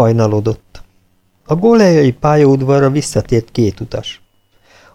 Hajnalodott. A golejai pályaudvarra visszatért két utas.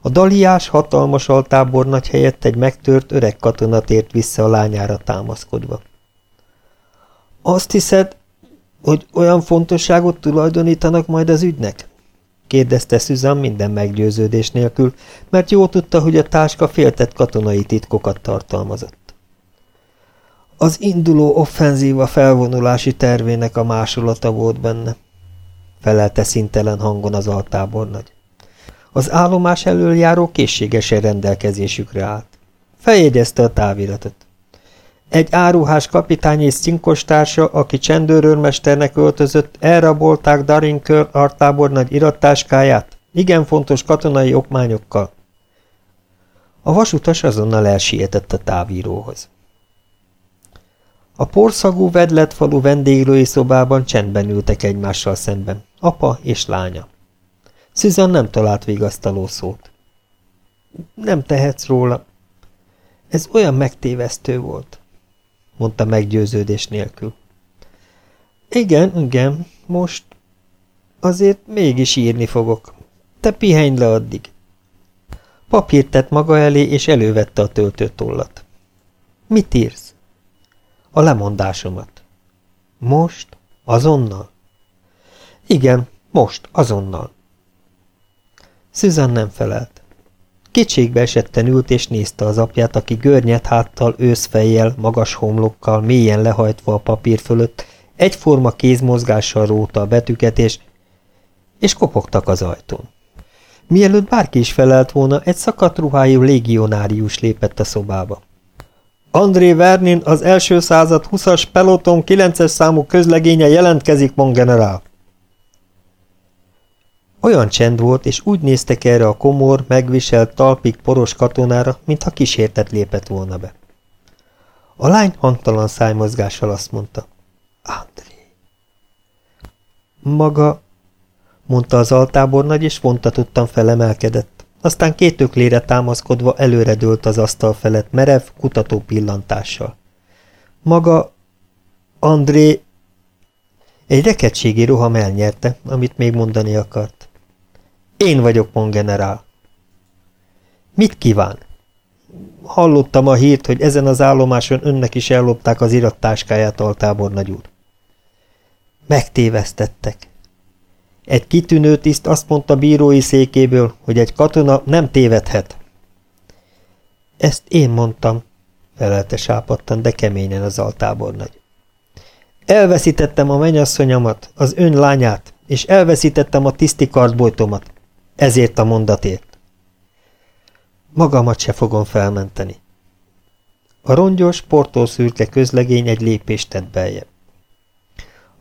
A daliás, hatalmas altábornagy helyett egy megtört öreg katona tért vissza a lányára támaszkodva. Azt hiszed, hogy olyan fontosságot tulajdonítanak majd az ügynek? kérdezte Susan minden meggyőződés nélkül, mert jól tudta, hogy a táska féltett katonai titkokat tartalmazott. Az induló offenzíva felvonulási tervének a másolata volt benne, felelte szintelen hangon az altábornagy. Az állomás elől járó készségesen rendelkezésükre állt. Feljegyezte a táviratot. Egy áruhás kapitány és cinkostársa, aki csendőrőrmesternek öltözött, elrabolták Darinkör artábor nagy irattáskáját, igen fontos katonai okmányokkal. A vasutas azonnal elsietett a távíróhoz. A porszagú vedlet falu vendéglői szobában csendben ültek egymással szemben, apa és lánya. Susan nem talált vigasztaló szót. Nem tehetsz róla. Ez olyan megtévesztő volt mondta meggyőződés nélkül. Igen, igen, most azért mégis írni fogok. Te pihenj le addig. Papírt tett maga elé, és elővette a töltőtollat. Mit írsz? A lemondásomat. Most? Azonnal? Igen, most, azonnal. Susan nem felelt. Kétségbe esetten ült és nézte az apját, aki görnyet háttal, őszfejjel, magas homlokkal, mélyen lehajtva a papír fölött, egyforma kézmozgással róta a betűket, és, és kopogtak az ajtón. Mielőtt bárki is felelt volna, egy szakadt ruhájú légionárius lépett a szobába. André Vernin, az első század 20-as peloton 9-es számú közlegénye jelentkezik, mon generál. Olyan csend volt, és úgy néztek erre a komor, megviselt, talpig poros katonára, mintha kísértet lépett volna be. A lány hangtalan szájmozgással azt mondta. André. Maga, mondta az altábornagy, és vontatottan felemelkedett. Aztán két öklére támaszkodva előre dőlt az asztal felett merev, kutató pillantással. Maga, André... Egy rekedségi roham elnyerte, amit még mondani akart. Én vagyok, mon generál. Mit kíván? Hallottam a hírt, hogy ezen az állomáson önnek is ellopták az irattáskáját, altábornagy úr. Megtévesztettek. Egy kitűnő tiszt azt mondta bírói székéből, hogy egy katona nem tévedhet. Ezt én mondtam, felelte sápadtan, de keményen az altábornagy. Elveszítettem a mennyasszonyamat, az ön lányát, és elveszítettem a tiszti kartbojtomat. Ezért a mondatért. Magamat se fogom felmenteni. A rongyos, portószürke közlegény egy lépést tett beljebb.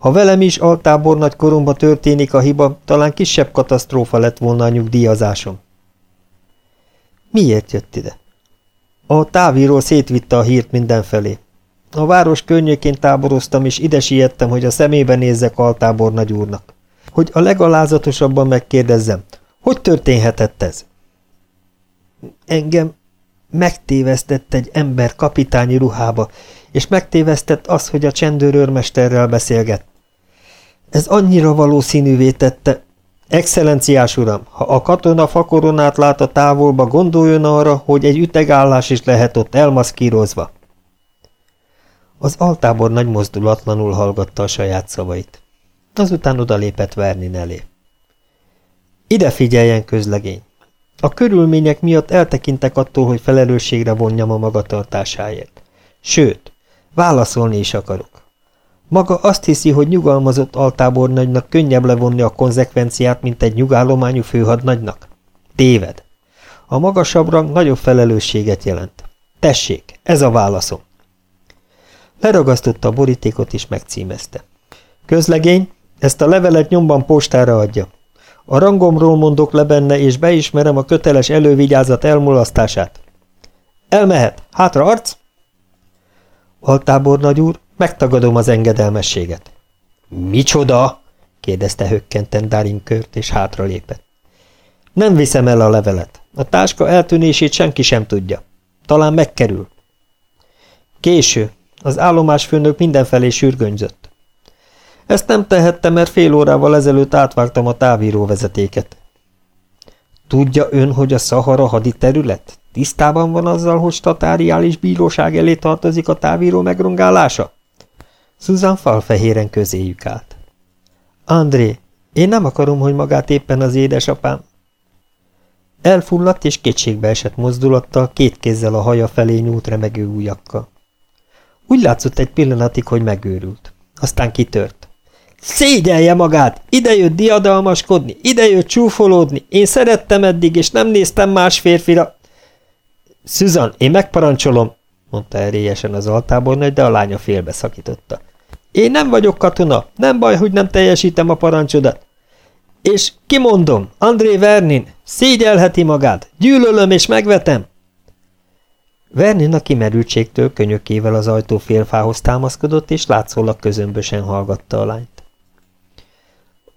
Ha velem is altábor nagy koromba történik a hiba, talán kisebb katasztrófa lett volna a nyugdíjazásom. Miért jött ide? A távíról szétvitte a hírt mindenfelé. A város környékén táboroztam, és ide siettem, hogy a szemébe nézzek altábor nagy úrnak. Hogy a legalázatosabban megkérdezzem, hogy történhetett ez? Engem megtévesztett egy ember kapitányi ruhába, és megtévesztett az, hogy a csendőrőrmesterrel beszélget. Ez annyira valószínűvé tette. Excellenciás uram, ha a katona fakoronát lát a távolba, gondoljon arra, hogy egy ütegállás is lehet ott elmaszkírozva. Az altábor nagy mozdulatlanul hallgatta a saját szavait. Azután odalépett Vernin elé. Ide figyeljen, közlegény! A körülmények miatt eltekintek attól, hogy felelősségre vonjam a magatartásáért. Sőt, válaszolni is akarok. Maga azt hiszi, hogy nyugalmazott altábornagynak könnyebb levonni a konzekvenciát, mint egy nyugállományú főhadnagynak? Téved. A magasabb rang nagyobb felelősséget jelent. Tessék, ez a válaszom. Leragasztotta a borítékot és megcímezte. Közlegény, ezt a levelet nyomban postára adja. A rangomról mondok le benne, és beismerem a köteles elővigyázat elmulasztását. Elmehet. Hátra arc! Altábor nagy úr, megtagadom az engedelmességet. Micsoda? kérdezte hökkenten Darin kört, és hátra lépett. Nem viszem el a levelet. A táska eltűnését senki sem tudja. Talán megkerül. Késő. Az állomásfőnök mindenfelé sürgönyzött. Ezt nem tehettem, mert fél órával ezelőtt átvágtam a távíró vezetéket. Tudja ön, hogy a Szahara haditerület? Tisztában van azzal, hogy statáriális bíróság elé tartozik a távíró megrongálása? Susan falfehéren közéjük állt. André, én nem akarom, hogy magát éppen az édesapám. Elfulladt és kétségbe esett mozdulattal, két kézzel a haja felé nyúlt remegő ujjakkal. Úgy látszott egy pillanatig, hogy megőrült. Aztán kitört. Szégyelje magát! Ide jött diadalmaskodni, ide jött csúfolódni. Én szerettem eddig, és nem néztem más férfira. Susan, én megparancsolom, mondta erélyesen az altábornagy, de a lánya félbeszakította. Én nem vagyok katona, nem baj, hogy nem teljesítem a parancsodat. És kimondom, André Vernin, szégyelheti magát, gyűlölöm és megvetem. Vernin a kimerültségtől könyökével az ajtó félfához támaszkodott, és látszólag közömbösen hallgatta a lányt.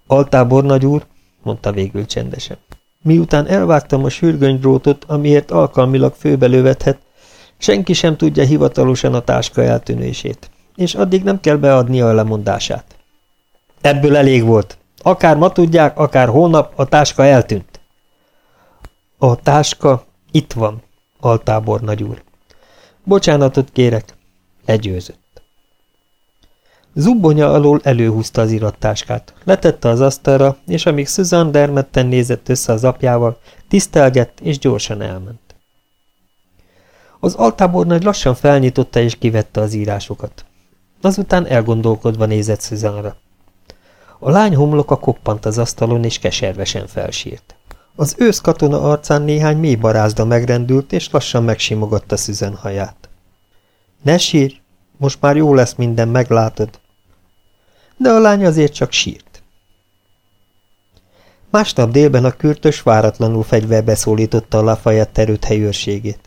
Altábor nagy mondta végül csendesen. Miután elvágtam a sürgönydrótot, amiért alkalmilag főbe lövethet, senki sem tudja hivatalosan a táska eltűnését, és addig nem kell beadnia a lemondását. Ebből elég volt. Akár ma tudják, akár holnap a táska eltűnt. A táska itt van, altábor nagy úr. Bocsánatot kérek, legyőzött. Zubbonya alól előhúzta az irattáskát, letette az asztalra, és amíg Susan dermedten nézett össze az apjával, tisztelgett és gyorsan elment. Az altábornagy lassan felnyitotta és kivette az írásokat. Azután elgondolkodva nézett Susanra. A lány homloka koppant az asztalon, és keservesen felsírt. Az ősz katona arcán néhány mély barázda megrendült, és lassan megsimogatta Susan haját. Ne sírj, most már jó lesz minden, meglátod de a lány azért csak sírt. Másnap délben a kürtös váratlanul fegyverbe szólította a Lafayette erőt helyőrségét.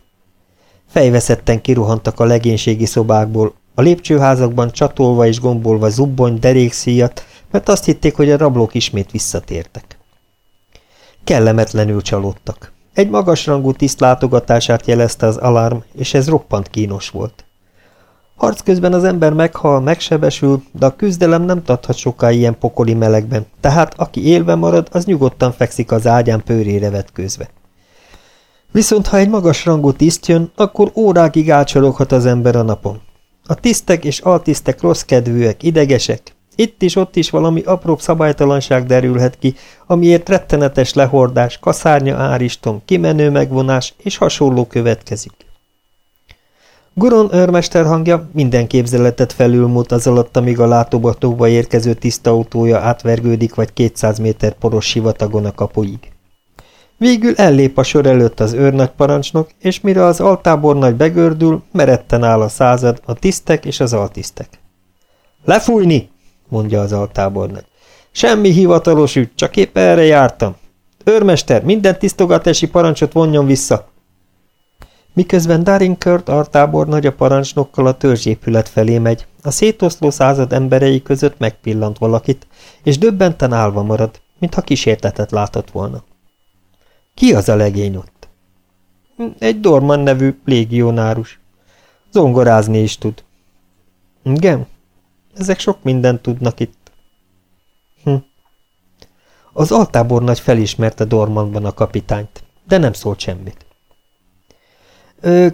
Fejveszetten kiruhantak a legénységi szobákból, a lépcsőházakban csatolva és gombolva zubbony, derékszíjat, mert azt hitték, hogy a rablók ismét visszatértek. Kellemetlenül csalódtak. Egy magasrangú tiszt látogatását jelezte az alarm, és ez roppant kínos volt. Harc közben az ember meghal, megsebesül, de a küzdelem nem tarthat soká ilyen pokoli melegben, tehát aki élve marad, az nyugodtan fekszik az ágyán pőrére vetkőzve. Viszont ha egy magas rangú tiszt jön, akkor órákig átsoroghat az ember a napon. A tisztek és altisztek rossz kedvűek, idegesek. Itt is, ott is valami apróbb szabálytalanság derülhet ki, amiért rettenetes lehordás, kaszárnya áristom, kimenő megvonás és hasonló következik. Guron őrmester hangja minden képzeletet felülmúlt az alatt, amíg a látogatóba érkező tiszta autója átvergődik vagy 200 méter poros sivatagon a kapuig. Végül ellép a sor előtt az őrnagy parancsnok, és mire az altábornagy begördül, meretten áll a század, a tisztek és az altisztek. Lefújni, mondja az altábornagy. Semmi hivatalos ügy, csak épp erre jártam. Őrmester, minden tisztogatási parancsot vonjon vissza. Miközben Daringkört artábor nagy a parancsnokkal a törzsépület felé megy, a szétoszló század emberei között megpillant valakit, és döbbenten állva marad, mintha kísértetet látott volna. Ki az a legény ott? Egy Dorman nevű légionárus. Zongorázni is tud. Igen? Ezek sok mindent tudnak itt. Hm. Az altábornagy felismerte Dormanban a kapitányt, de nem szólt semmit.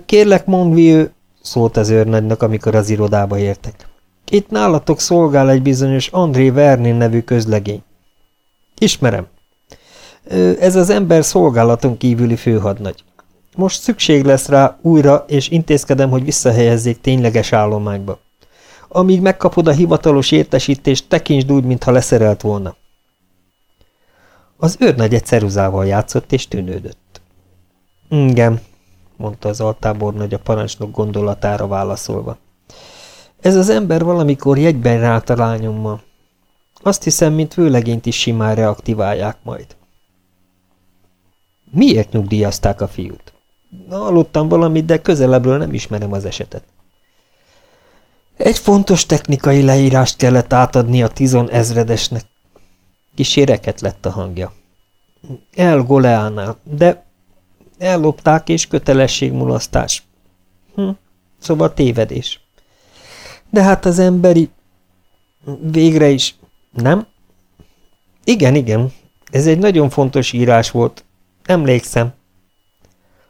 Kérlek, Monvieux, szólt az őrnagynak, amikor az irodába értek. Itt nálatok szolgál egy bizonyos André Vernin nevű közlegény. Ismerem. Ez az ember szolgálaton kívüli főhadnagy. Most szükség lesz rá újra, és intézkedem, hogy visszahelyezzék tényleges állományba. Amíg megkapod a hivatalos értesítést, tekintsd úgy, mintha leszerelt volna. Az őrnagy egy ceruzával játszott, és tűnődött. Igen, mondta az altábornagy a parancsnok gondolatára válaszolva. Ez az ember valamikor jegyben rált a lányommal. Azt hiszem, mint vőlegényt is simán reaktiválják majd. Miért nyugdíjazták a fiút? Hallottam valamit, de közelebbről nem ismerem az esetet. Egy fontos technikai leírást kellett átadni a tizon ezredesnek. Kíséreket lett a hangja. El Goleánál, de Ellopták és kötelességmulasztás. Hm, szóval tévedés. De hát az emberi... Végre is Nem? Igen, igen. Ez egy nagyon fontos írás volt. Emlékszem.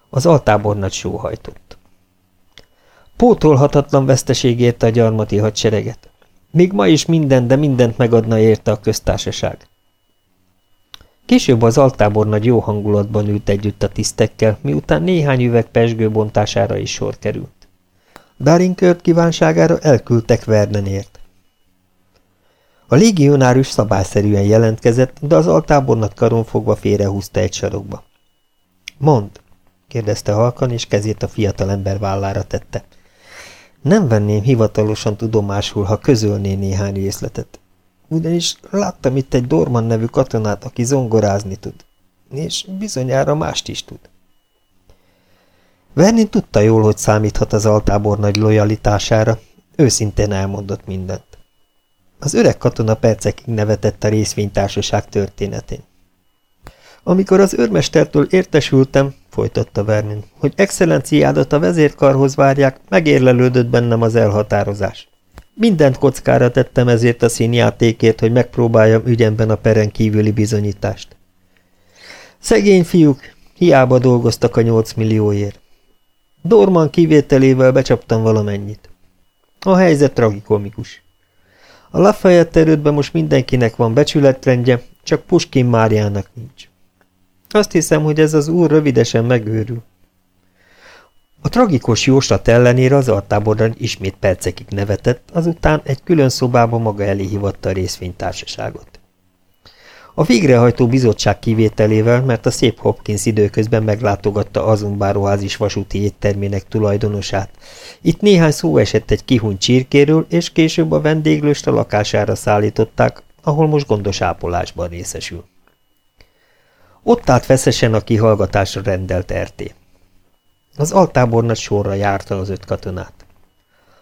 Az altábornagy sóhajtott. Pótolhatatlan veszteség érte a gyarmati hadsereget. Még ma is minden, de mindent megadna érte a köztársaság. Később az altábornagy jó hangulatban ült együtt a tisztekkel, miután néhány üveg pesgő bontására is sor került. Darinkört kívánságára elküldtek Vernenért. A légionárus szabályszerűen jelentkezett, de az altábornat karon fogva félrehúzta egy sarokba. Mond, kérdezte halkan, és kezét a fiatalember vállára tette. Nem venném hivatalosan tudomásul, ha közölné néhány részletet. Ugyanis láttam itt egy Dorman nevű katonát, aki zongorázni tud. És bizonyára mást is tud. Vernin tudta jól, hogy számíthat az altábor nagy lojalitására, őszintén elmondott mindent. Az öreg katona percekig nevetett a részvénytársaság történetén. Amikor az őrmestertől értesültem, folytatta Vernin, hogy excellenciádat a vezérkarhoz várják, megérlelődött bennem az elhatározás. Mindent kockára tettem ezért a színjátékért, hogy megpróbáljam ügyemben a peren kívüli bizonyítást. Szegény fiúk, hiába dolgoztak a nyolc millióért. Dorman kivételével becsaptam valamennyit. A helyzet tragikomikus. A Lafayette erődben most mindenkinek van becsületrendje, csak Puskin Máriának nincs. Azt hiszem, hogy ez az úr rövidesen megőrül. A tragikus jóslat ellenére az altáborban ismét percekig nevetett, azután egy külön szobába maga elé hívatta a részvénytársaságot. A végrehajtó bizottság kivételével, mert a szép Hopkins időközben meglátogatta azon báróházis vasúti éttermének tulajdonosát. Itt néhány szó esett egy kihuny csirkéről, és később a vendéglőst a lakására szállították, ahol most gondos ápolásban részesül. Ott állt feszesen a kihallgatásra rendelt RT. Az altábornagy sorra járta az öt katonát.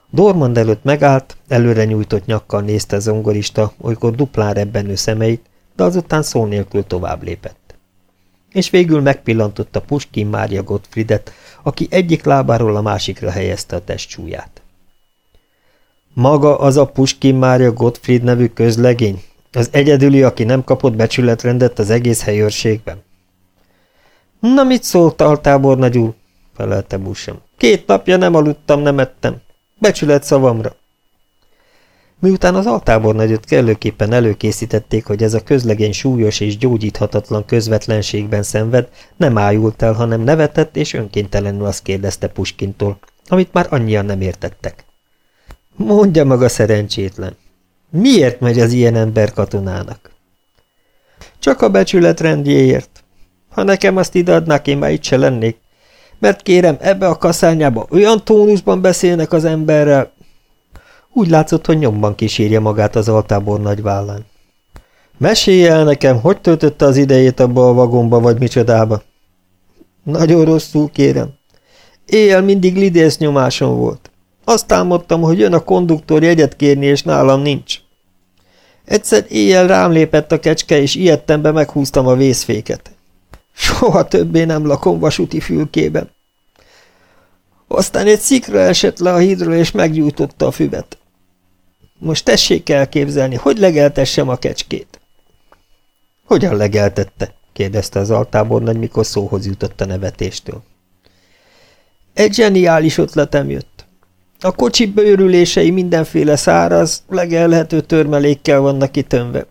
Dormand előtt megállt, előre nyújtott nyakkal nézte zongorista, olykor duplán rebbenő szemeit, de azután szó nélkül tovább lépett. És végül megpillantotta Puskin Mária Gottfriedet, aki egyik lábáról a másikra helyezte a testsúlyát. Maga az a Puskin Mária Gottfried nevű közlegény, az egyedüli, aki nem kapott becsületrendet az egész helyőrségben. Na mit szólt altábornagy úr? felelte Busem. Két napja nem aludtam, nem ettem. Becsület szavamra. Miután az altábornagyot kellőképpen előkészítették, hogy ez a közlegény súlyos és gyógyíthatatlan közvetlenségben szenved, nem ájult el, hanem nevetett, és önkéntelenül azt kérdezte Puskintól, amit már annyian nem értettek. Mondja maga szerencsétlen, miért megy az ilyen ember katonának? Csak a becsület rendjéért. Ha nekem azt ideadnák, én már itt se lennék. Mert kérem, ebbe a kaszányába olyan tónusban beszélnek az emberrel, úgy látszott, hogy nyomban kísérje magát az altábor nagy vállán. Mesélj el nekem, hogy töltötte az idejét abba a vagomba, vagy micsodába? Nagyon rosszul, kérem. Éjjel mindig lidész nyomáson volt. Azt álmodtam, hogy jön a konduktor jegyet kérni, és nálam nincs. Egyszer éjjel rám lépett a kecske, és ilyettembe meghúztam a vészféket. Soha többé nem lakom vasúti fülkében. Aztán egy szikra esett le a hídról, és meggyújtotta a füvet. Most tessék elképzelni, hogy legeltessem a kecskét. Hogyan legeltette? kérdezte az altábornagy, mikor szóhoz jutott a nevetéstől. Egy zseniális ötletem jött. A kocsi bőrülései mindenféle száraz, legelhető törmelékkel vannak kitönve.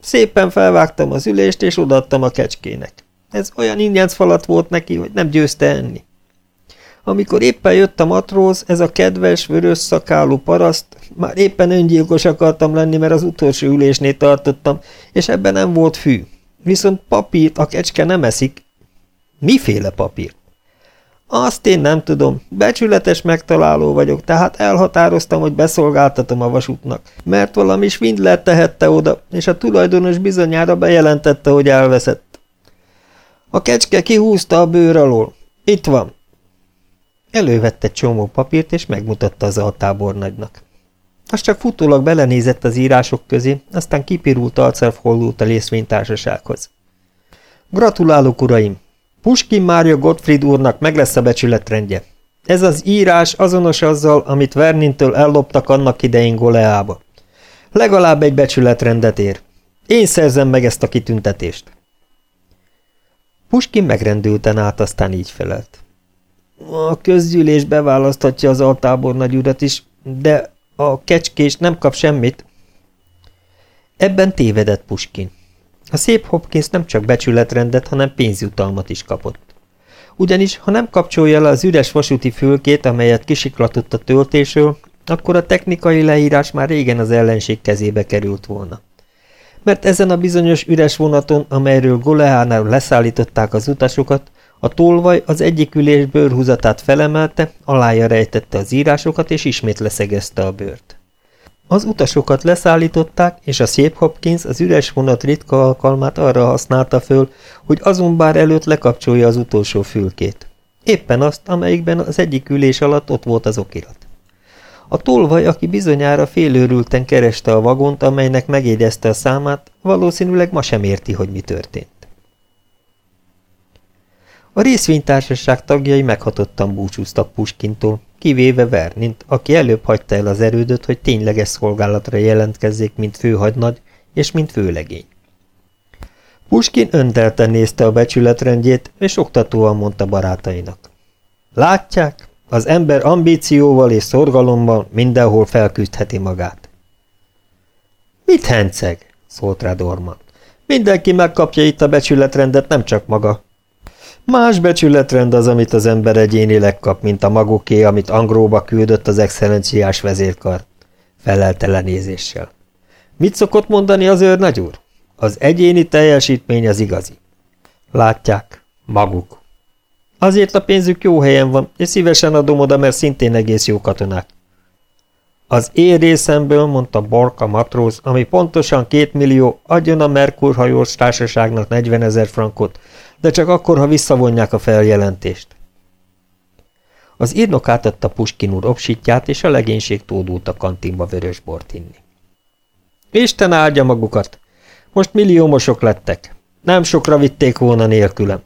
Szépen felvágtam az ülést, és odaadtam a kecskének. Ez olyan ingyenc falat volt neki, hogy nem győzte enni. Amikor éppen jött a matróz, ez a kedves, vörös szakálú paraszt, már éppen öngyilkos akartam lenni, mert az utolsó ülésnél tartottam, és ebben nem volt fű. Viszont papírt a kecske nem eszik. Miféle papír? Azt én nem tudom. Becsületes megtaláló vagyok, tehát elhatároztam, hogy beszolgáltatom a vasútnak, mert valami svindler tehette oda, és a tulajdonos bizonyára bejelentette, hogy elveszett. A kecske kihúzta a bőr alól. Itt van. Elővette csomó papírt, és megmutatta az altábornagynak. Az csak futólag belenézett az írások közé, aztán kipirult arccal fordult a részvénytársasághoz. Gratulálok, uraim! Puskin Mária Gottfried úrnak meg lesz a becsületrendje. Ez az írás azonos azzal, amit Vernintől elloptak annak idején Goleába. Legalább egy becsületrendet ér. Én szerzem meg ezt a kitüntetést. Puskin megrendülten át, aztán így felelt. A közgyűlés beválaszthatja az altábor nagyurat is, de a kecskés nem kap semmit. Ebben tévedett Puskin. A szép Hopkins nem csak becsületrendet, hanem pénzjutalmat is kapott. Ugyanis, ha nem kapcsolja le az üres vasúti fülkét, amelyet kisiklatott a töltésről, akkor a technikai leírás már régen az ellenség kezébe került volna. Mert ezen a bizonyos üres vonaton, amelyről Goleánál leszállították az utasokat, a tolvaj az egyik ülés bőrhúzatát felemelte, alája rejtette az írásokat, és ismét leszegezte a bőrt. Az utasokat leszállították, és a szép Hopkins az üres vonat ritka alkalmát arra használta föl, hogy azon bár előtt lekapcsolja az utolsó fülkét. Éppen azt, amelyikben az egyik ülés alatt ott volt az okirat. A tolvaj, aki bizonyára félőrülten kereste a vagont, amelynek megjegyezte a számát, valószínűleg ma sem érti, hogy mi történt. A részvénytársaság tagjai meghatottan búcsúztak Puskintól, kivéve Vernint, aki előbb hagyta el az erődöt, hogy tényleges szolgálatra jelentkezzék, mint főhadnagy és mint főlegény. Puskin öntelten nézte a becsületrendjét, és oktatóan mondta barátainak. Látják, az ember ambícióval és szorgalommal mindenhol felküzdheti magát. Mit henceg? szólt rá Dorman. Mindenki megkapja itt a becsületrendet, nem csak maga. Más becsületrend az, amit az ember egyénileg kap, mint a maguké, amit Angróba küldött az excellenciás vezérkar, felelte lenézéssel. Mit szokott mondani az őr úr? Az egyéni teljesítmény az igazi. Látják, maguk. Azért a pénzük jó helyen van, és szívesen adom oda, mert szintén egész jó katonák. Az én részemből, mondta Borka matróz, ami pontosan két millió, adjon a Merkur hajós társaságnak 40 ezer frankot, de csak akkor, ha visszavonják a feljelentést. Az írnok átadta Puskin úr obsítját, és a legénység tódult a kantinba vörös bort inni. Isten áldja magukat! Most milliómosok lettek. Nem sokra vitték volna nélkülem.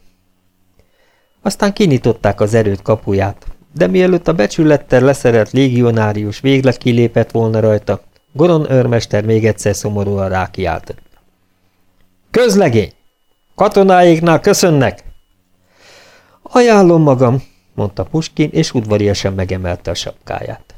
Aztán kinyitották az erőt kapuját, de mielőtt a becsülettel leszerelt légionárius végleg kilépett volna rajta, Goron őrmester még egyszer szomorúan rákiáltott. Közlegény! Katonáiknál köszönnek! Ajánlom magam, mondta Puskin, és udvariasan megemelte a sapkáját.